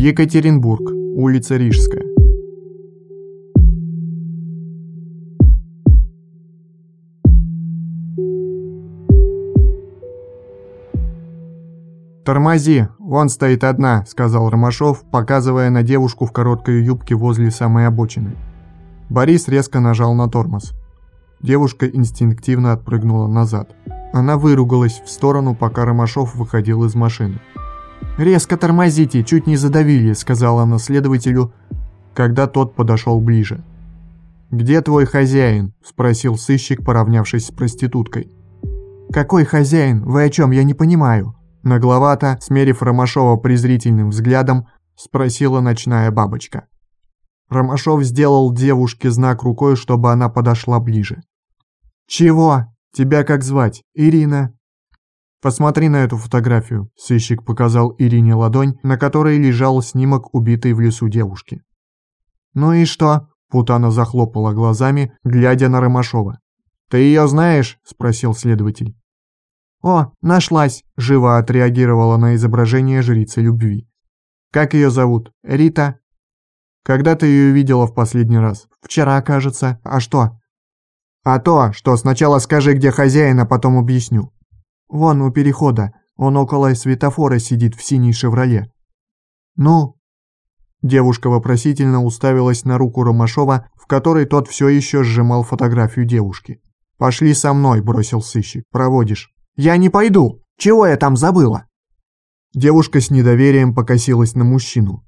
Екатеринбург, улица Рижская. «Тормози, вон стоит одна», — сказал Ромашов, показывая на девушку в короткой юбке возле самой обочины. Борис резко нажал на тормоз. Девушка инстинктивно отпрыгнула назад. Она выругалась в сторону, пока Ромашов выходил из машины. «Резко тормозите, чуть не задавили», — сказала она следователю, когда тот подошел ближе. «Где твой хозяин?» — спросил сыщик, поравнявшись с проституткой. «Какой хозяин? Вы о чем? Я не понимаю». Нагловато, смерив Ромашова презрительным взглядом, спросила ночная бабочка. Ромашов сделал девушке знак рукой, чтобы она подошла ближе. «Чего? Тебя как звать? Ирина?» «Посмотри на эту фотографию», — сыщик показал Ирине ладонь, на которой лежал снимок убитой в лесу девушки. «Ну и что?» — Путана захлопала глазами, глядя на Ромашова. «Ты ее знаешь?» — спросил следователь. «О, нашлась!» – живо отреагировала на изображение жрицы любви. «Как ее зовут? Рита?» «Когда ты ее видела в последний раз?» «Вчера, кажется. А что?» «А то, что сначала скажи, где хозяин, а потом объясню». «Вон у перехода. Он около светофора сидит в синей «Шевроле». «Ну?» Девушка вопросительно уставилась на руку Ромашова, в которой тот все еще сжимал фотографию девушки. «Пошли со мной», – бросил сыщик. «Проводишь». «Я не пойду! Чего я там забыла?» Девушка с недоверием покосилась на мужчину.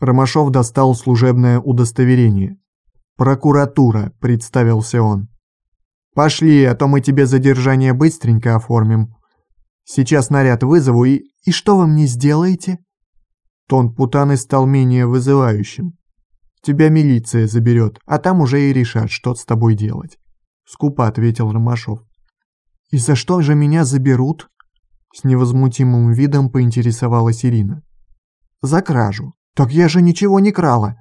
Ромашов достал служебное удостоверение. «Прокуратура», — представился он. «Пошли, а то мы тебе задержание быстренько оформим. Сейчас наряд вызову и... И что вы мне сделаете?» Тон Путаны стал менее вызывающим. «Тебя милиция заберет, а там уже и решат, что с тобой делать», — скупо ответил Ромашов. «И за что же меня заберут?» С невозмутимым видом поинтересовалась Ирина. «За кражу. Так я же ничего не крала».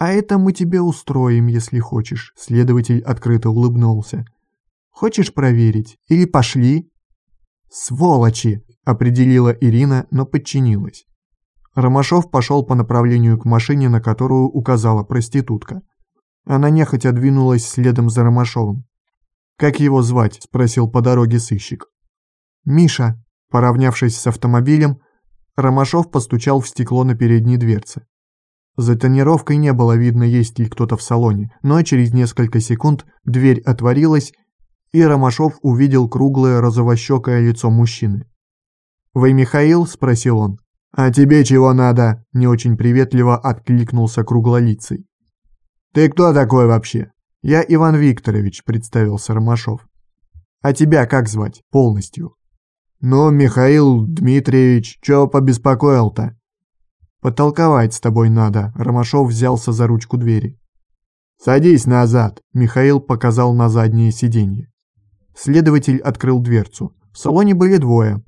«А это мы тебе устроим, если хочешь», — следователь открыто улыбнулся. «Хочешь проверить? Или пошли?» «Сволочи!» — определила Ирина, но подчинилась. Ромашов пошел по направлению к машине, на которую указала проститутка. Она нехотя двинулась следом за Ромашовым. «Как его звать?» – спросил по дороге сыщик. «Миша», – поравнявшись с автомобилем, Ромашов постучал в стекло на передней дверце. За тонировкой не было видно, есть ли кто-то в салоне, но через несколько секунд дверь отворилась, и Ромашов увидел круглое розовощекое лицо мужчины. «Вы Михаил?» – спросил он. «А тебе чего надо?» – не очень приветливо откликнулся круглолицый. «Ты кто такой вообще?» «Я Иван Викторович», — представился Ромашов. «А тебя как звать? Полностью?» «Ну, Михаил Дмитриевич, чё побеспокоил-то?» «Потолковать с тобой надо», — Ромашов взялся за ручку двери. «Садись назад», — Михаил показал на заднее сиденье. Следователь открыл дверцу. В салоне были двое.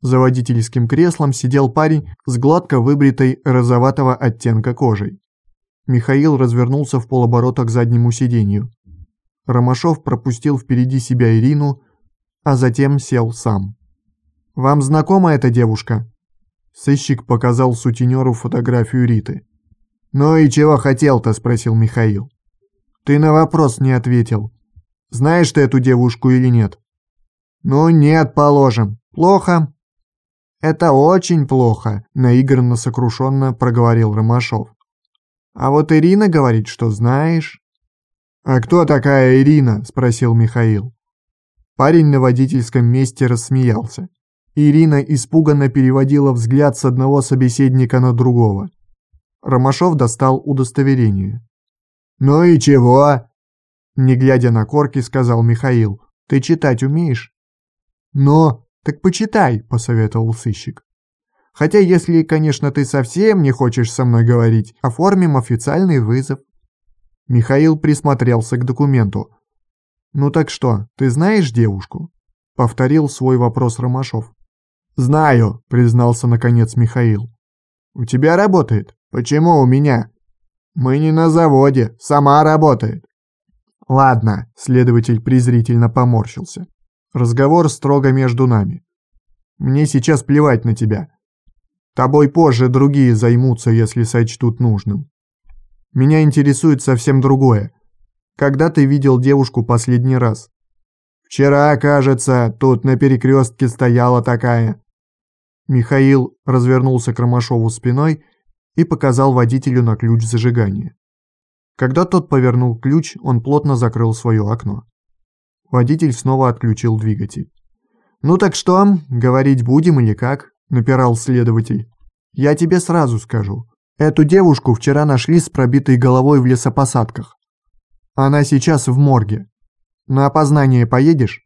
За водительским креслом сидел парень с гладко выбритой розоватого оттенка кожей. Михаил развернулся в полоборота к заднему сиденью. Ромашов пропустил впереди себя Ирину, а затем сел сам. «Вам знакома эта девушка?» Сыщик показал сутенеру фотографию Риты. «Ну и чего хотел-то?» – спросил Михаил. «Ты на вопрос не ответил. Знаешь ты эту девушку или нет?» «Ну нет, положим. Плохо?» «Это очень плохо», – наигранно сокрушенно проговорил Ромашов. А вот Ирина говорит, что знаешь». «А кто такая Ирина?» – спросил Михаил. Парень на водительском месте рассмеялся. Ирина испуганно переводила взгляд с одного собеседника на другого. Ромашов достал удостоверение. «Ну и чего?» Не глядя на корки, сказал Михаил. «Ты читать умеешь?» «Ну, так почитай», – посоветовал сыщик. Хотя, если, конечно, ты совсем не хочешь со мной говорить, оформим официальный вызов». Михаил присмотрелся к документу. «Ну так что, ты знаешь девушку?» Повторил свой вопрос Ромашов. «Знаю», — признался наконец Михаил. «У тебя работает? Почему у меня?» «Мы не на заводе, сама работает». «Ладно», — следователь презрительно поморщился. «Разговор строго между нами. Мне сейчас плевать на тебя. Тобой позже другие займутся, если сочтут нужным. Меня интересует совсем другое. Когда ты видел девушку последний раз? Вчера, кажется, тут на перекрестке стояла такая. Михаил развернулся к Ромашову спиной и показал водителю на ключ зажигания. Когда тот повернул ключ, он плотно закрыл свое окно. Водитель снова отключил двигатель. «Ну так что, говорить будем или как?» – напирал следователь. «Я тебе сразу скажу. Эту девушку вчера нашли с пробитой головой в лесопосадках. Она сейчас в морге. На опознание поедешь?»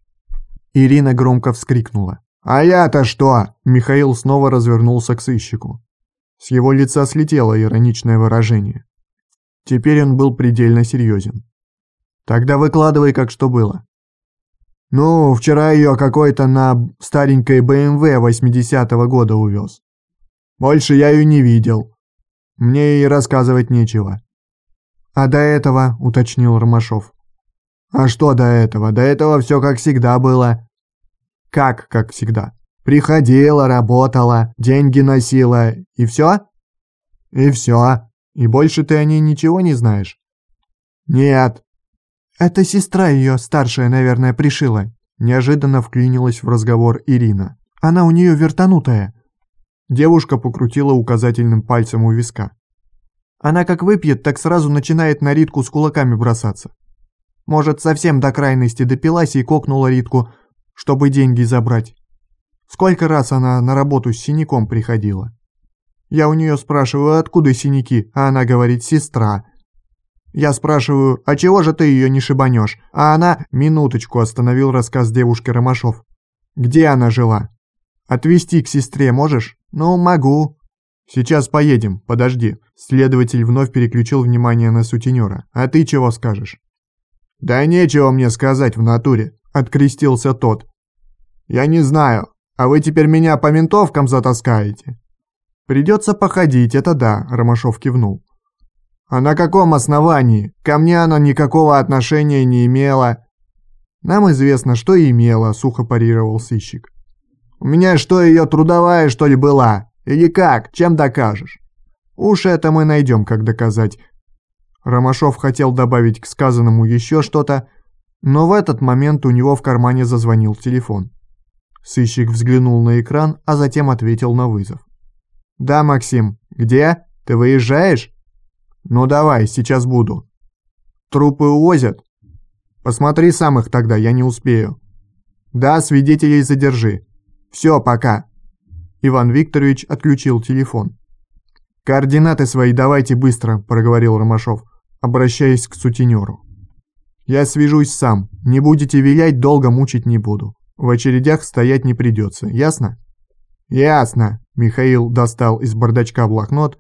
Ирина громко вскрикнула. «А я-то что?» Михаил снова развернулся к сыщику. С его лица слетело ироничное выражение. Теперь он был предельно серьезен. «Тогда выкладывай, как что было». Ну, вчера ее какой-то на старенькой БМВ 80-го года увез. Больше я ее не видел. Мне и рассказывать нечего. А до этого, уточнил Ромашов. А что до этого? До этого все как всегда было. Как, как всегда? Приходила, работала, деньги носила, и все? И все. И больше ты о ней ничего не знаешь? Нет, «Это сестра ее, старшая, наверное, пришила». Неожиданно вклинилась в разговор Ирина. «Она у нее вертанутая». Девушка покрутила указательным пальцем у виска. Она как выпьет, так сразу начинает на Ритку с кулаками бросаться. Может, совсем до крайности допилась и кокнула Ритку, чтобы деньги забрать. Сколько раз она на работу с синяком приходила. Я у нее спрашиваю, откуда синяки, а она говорит «сестра». Я спрашиваю, а чего же ты ее не шибанешь? А она, минуточку, остановил рассказ девушки Ромашов. Где она жила? Отвезти к сестре можешь? Ну, могу. Сейчас поедем, подожди. Следователь вновь переключил внимание на сутенера. А ты чего скажешь? Да нечего мне сказать в натуре, открестился тот. Я не знаю, а вы теперь меня по ментовкам затаскаете? Придется походить, это да, Ромашов кивнул. А на каком основании? Ко мне она никакого отношения не имела. Нам известно, что имела, сухо парировал сыщик. У меня что, ее трудовая, что ли, была? Или как? Чем докажешь? Уж это мы найдем, как доказать. Ромашов хотел добавить к сказанному еще что-то, но в этот момент у него в кармане зазвонил телефон. Сыщик взглянул на экран, а затем ответил на вызов. «Да, Максим. Где? Ты выезжаешь?» «Ну давай, сейчас буду». «Трупы увозят?» «Посмотри сам их тогда, я не успею». «Да, свидетелей задержи. Все, пока». Иван Викторович отключил телефон. «Координаты свои давайте быстро», – проговорил Ромашов, обращаясь к сутенеру. «Я свяжусь сам. Не будете вилять, долго мучить не буду. В очередях стоять не придется, ясно?» «Ясно», – Михаил достал из бардачка блокнот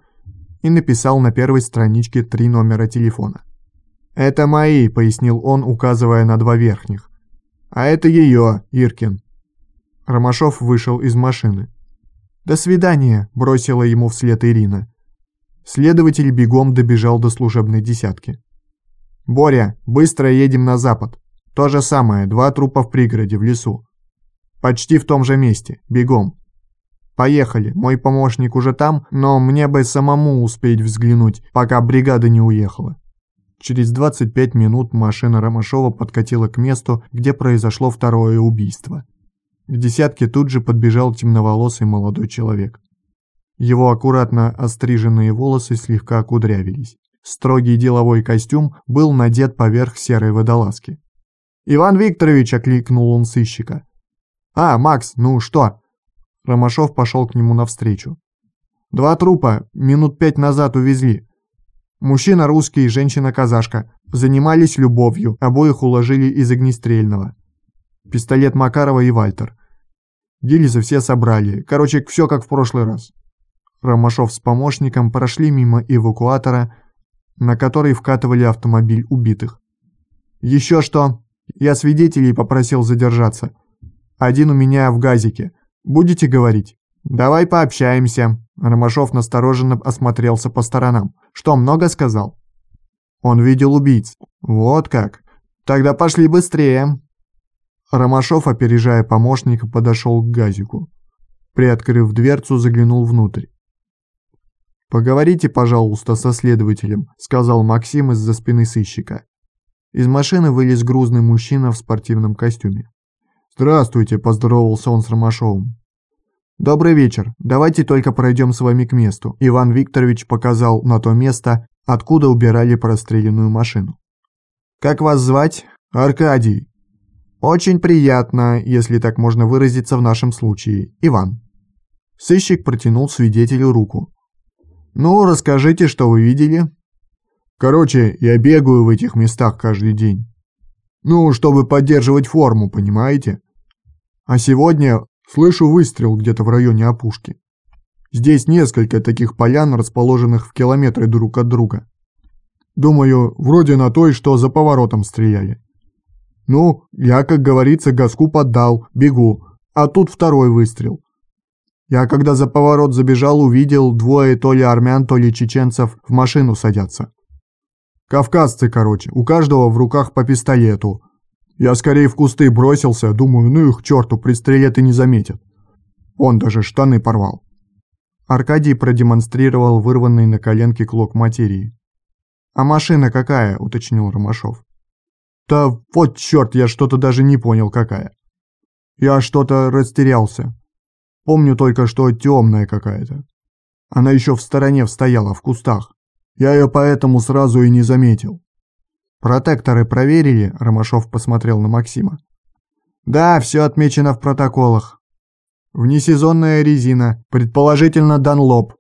и написал на первой страничке три номера телефона. «Это мои», — пояснил он, указывая на два верхних. «А это ее, Иркин». Ромашов вышел из машины. «До свидания», — бросила ему вслед Ирина. Следователь бегом добежал до служебной десятки. «Боря, быстро едем на запад. То же самое, два трупа в пригороде, в лесу. Почти в том же месте, бегом. Поехали, мой помощник уже там, но мне бы самому успеть взглянуть, пока бригада не уехала. Через 25 минут машина Ромашова подкатила к месту, где произошло второе убийство. К десятке тут же подбежал темноволосый молодой человек. Его аккуратно остриженные волосы слегка кудрявились. Строгий деловой костюм был надет поверх серой водолазки. «Иван Викторович!» – окликнул он сыщика. «А, Макс, ну что?» Ромашов пошел к нему навстречу. «Два трупа минут пять назад увезли. Мужчина русский, женщина-казашка. Занимались любовью, обоих уложили из огнестрельного. Пистолет Макарова и Вальтер. Гильзы все собрали. Короче, все как в прошлый раз». Ромашов с помощником прошли мимо эвакуатора, на который вкатывали автомобиль убитых. «Еще что? Я свидетелей попросил задержаться. Один у меня в газике». Будете говорить? Давай пообщаемся. Ромашов настороженно осмотрелся по сторонам. Что, много сказал? Он видел убийц. Вот как. Тогда пошли быстрее. Ромашов, опережая помощника, подошел к газику. Приоткрыв дверцу, заглянул внутрь. «Поговорите, пожалуйста, со следователем», — сказал Максим из-за спины сыщика. Из машины вылез грузный мужчина в спортивном костюме. «Здравствуйте», — поздоровался он с Ромашовым. «Добрый вечер. Давайте только пройдем с вами к месту». Иван Викторович показал на то место, откуда убирали простреленную машину. «Как вас звать?» «Аркадий». «Очень приятно, если так можно выразиться в нашем случае. Иван». Сыщик протянул свидетелю руку. «Ну, расскажите, что вы видели?» «Короче, я бегаю в этих местах каждый день. Ну, чтобы поддерживать форму, понимаете? А сегодня слышу выстрел где-то в районе опушки. Здесь несколько таких полян, расположенных в километре друг от друга. Думаю, вроде на той, что за поворотом стреляли. Ну, я, как говорится, газку поддал, бегу, а тут второй выстрел. Я когда за поворот забежал, увидел двое то ли армян, то ли чеченцев в машину садятся. Кавказцы, короче, у каждого в руках по пистолету. Я скорее в кусты бросился, думаю, ну их черту, пристрелят и не заметят. Он даже штаны порвал. Аркадий продемонстрировал вырванный на коленке клок материи. «А машина какая?» – уточнил Ромашов. «Да вот черт, я что-то даже не понял, какая. Я что-то растерялся. Помню только, что темная какая-то. Она еще в стороне стояла, в кустах. Я ее поэтому сразу и не заметил». «Протекторы проверили?» – Ромашов посмотрел на Максима. «Да, все отмечено в протоколах. Внесезонная резина, предположительно Данлоп.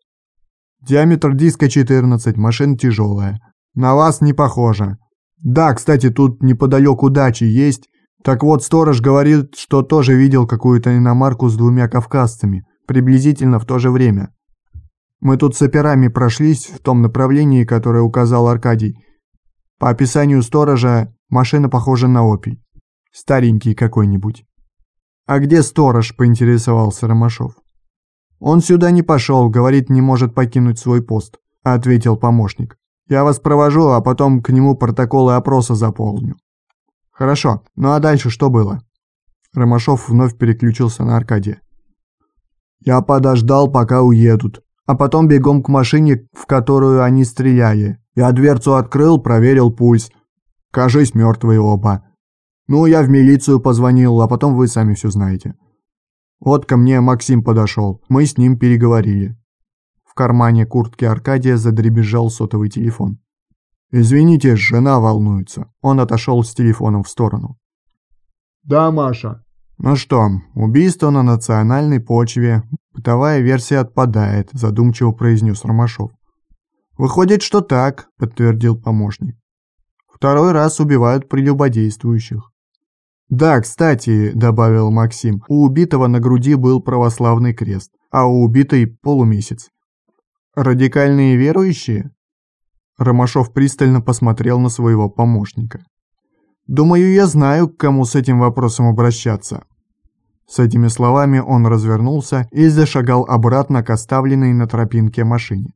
Диаметр диска 14, машина тяжелая. На вас не похоже. Да, кстати, тут неподалеку дачи есть. Так вот, сторож говорит, что тоже видел какую-то иномарку с двумя кавказцами, приблизительно в то же время. Мы тут с операми прошлись в том направлении, которое указал Аркадий. По описанию сторожа, машина похожа на опий. Старенький какой-нибудь. «А где сторож?» – поинтересовался Ромашов. «Он сюда не пошел, говорит, не может покинуть свой пост», – ответил помощник. «Я вас провожу, а потом к нему протоколы опроса заполню». «Хорошо, ну а дальше что было?» Ромашов вновь переключился на Аркадия. «Я подождал, пока уедут, а потом бегом к машине, в которую они стреляли. Я дверцу открыл, проверил пульс. Кажись, мертвые оба. Ну, я в милицию позвонил, а потом вы сами все знаете. Вот ко мне Максим подошел, мы с ним переговорили. В кармане куртки Аркадия задребезжал сотовый телефон. «Извините, жена волнуется». Он отошел с телефоном в сторону. «Да, Маша». «Ну что, убийство на национальной почве. Бытовая версия отпадает», задумчиво произнес Ромашов. «Выходит, что так», подтвердил помощник. «Второй раз убивают прелюбодействующих. «Да, кстати», — добавил Максим, — «у убитого на груди был православный крест, а у убитой — полумесяц». «Радикальные верующие?» Ромашов пристально посмотрел на своего помощника. «Думаю, я знаю, к кому с этим вопросом обращаться». С этими словами он развернулся и зашагал обратно к оставленной на тропинке машине.